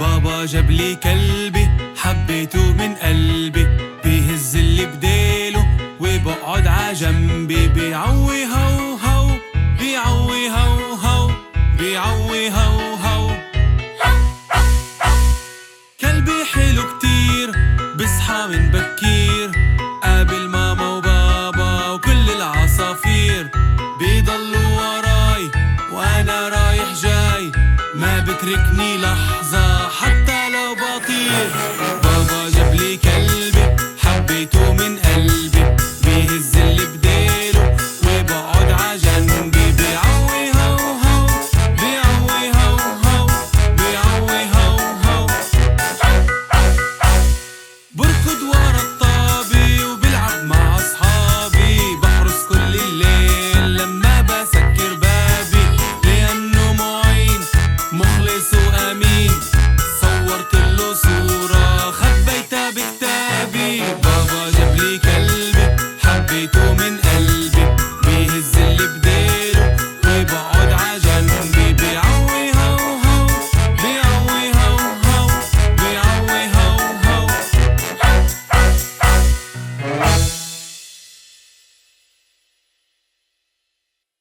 بابا جاب لي كلبي حبيته من قلبي. بيهز اللي بديله وبقعد عجنبي بيعوي هو هو بيعوي هو هو بيعوي هو هو كلبي حلو كتير بصحى من بكير. قابل ماما وبابا وكل العصافير. بيضلوا وراي وأنا رايح جاي. ما بتركني لحظة. Yeah.